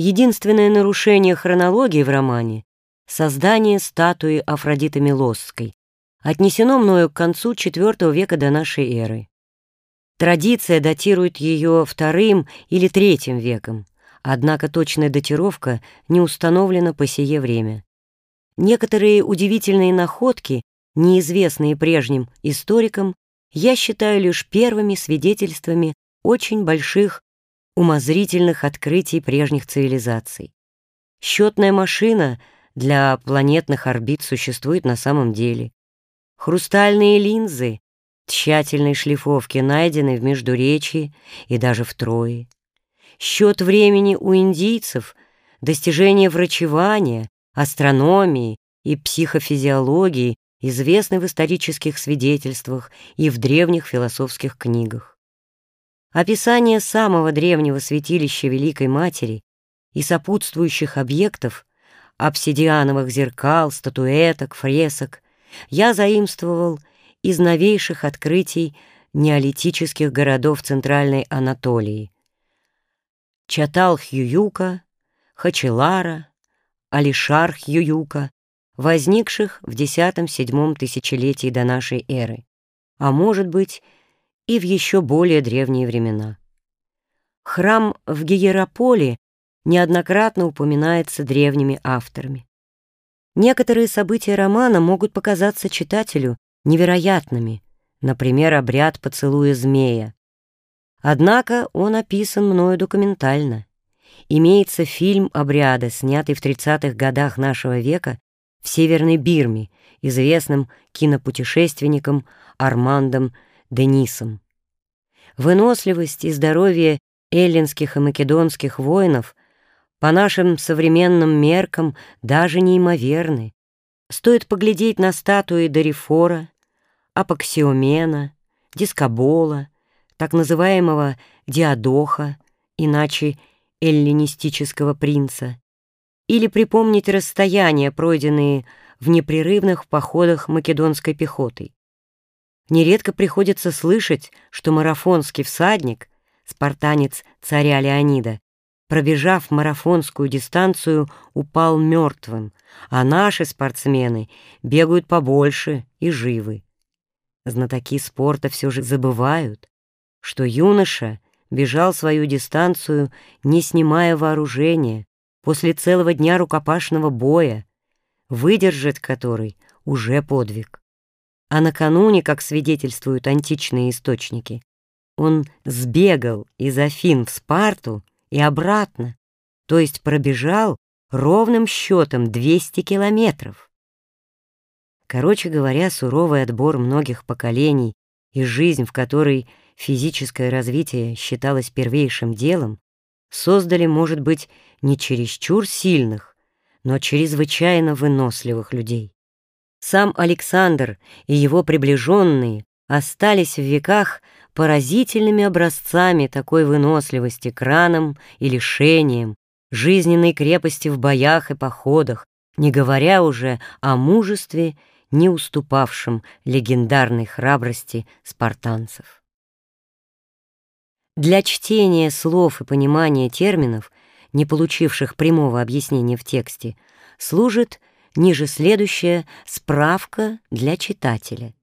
Единственное нарушение хронологии в романе — создание статуи Афродиты Милосской, отнесено мною к концу IV века до нашей эры. Традиция датирует ее вторым или третьим веком, однако точная датировка не установлена по сие время. Некоторые удивительные находки, неизвестные прежним историкам, я считаю лишь первыми свидетельствами очень больших умозрительных открытий прежних цивилизаций. Счетная машина для планетных орбит существует на самом деле. Хрустальные линзы тщательной шлифовки найдены в Междуречии и даже в Трое. Счет времени у индийцев, достижения врачевания, астрономии и психофизиологии известны в исторических свидетельствах и в древних философских книгах. Описание самого древнего святилища Великой Матери и сопутствующих объектов, обсидиановых зеркал, статуэток, фресок, я заимствовал из новейших открытий неолитических городов Центральной Анатолии. Чатал-Хьююка, Хачелара, Алишар-Хьююка, возникших в X-VII тысячелетии до нашей эры, а может быть, и в еще более древние времена. Храм в Гиераполе неоднократно упоминается древними авторами. Некоторые события романа могут показаться читателю невероятными, например, обряд поцелуя змея. Однако он описан мною документально. Имеется фильм обряда, снятый в 30-х годах нашего века в Северной Бирме, известным кинопутешественником Армандом Денисом. Выносливость и здоровье эллинских и македонских воинов по нашим современным меркам даже неимоверны. Стоит поглядеть на статуи Дорифора, Апоксиомена, Дискобола, так называемого Диадоха, иначе эллинистического принца, или припомнить расстояния, пройденные в непрерывных походах македонской пехотой. Нередко приходится слышать, что марафонский всадник, спартанец царя Леонида, пробежав марафонскую дистанцию, упал мертвым, а наши спортсмены бегают побольше и живы. Знатоки спорта все же забывают, что юноша бежал свою дистанцию, не снимая вооружения, после целого дня рукопашного боя, выдержать который уже подвиг. А накануне, как свидетельствуют античные источники, он сбегал из Афин в Спарту и обратно, то есть пробежал ровным счетом 200 километров. Короче говоря, суровый отбор многих поколений и жизнь, в которой физическое развитие считалось первейшим делом, создали, может быть, не чересчур сильных, но чрезвычайно выносливых людей. Сам Александр и его приближенные остались в веках поразительными образцами такой выносливости к ранам и лишениям, жизненной крепости в боях и походах, не говоря уже о мужестве, не уступавшем легендарной храбрости спартанцев. Для чтения слов и понимания терминов, не получивших прямого объяснения в тексте, служит ниже следующая справка для читателя.